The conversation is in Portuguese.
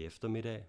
i eftermiddag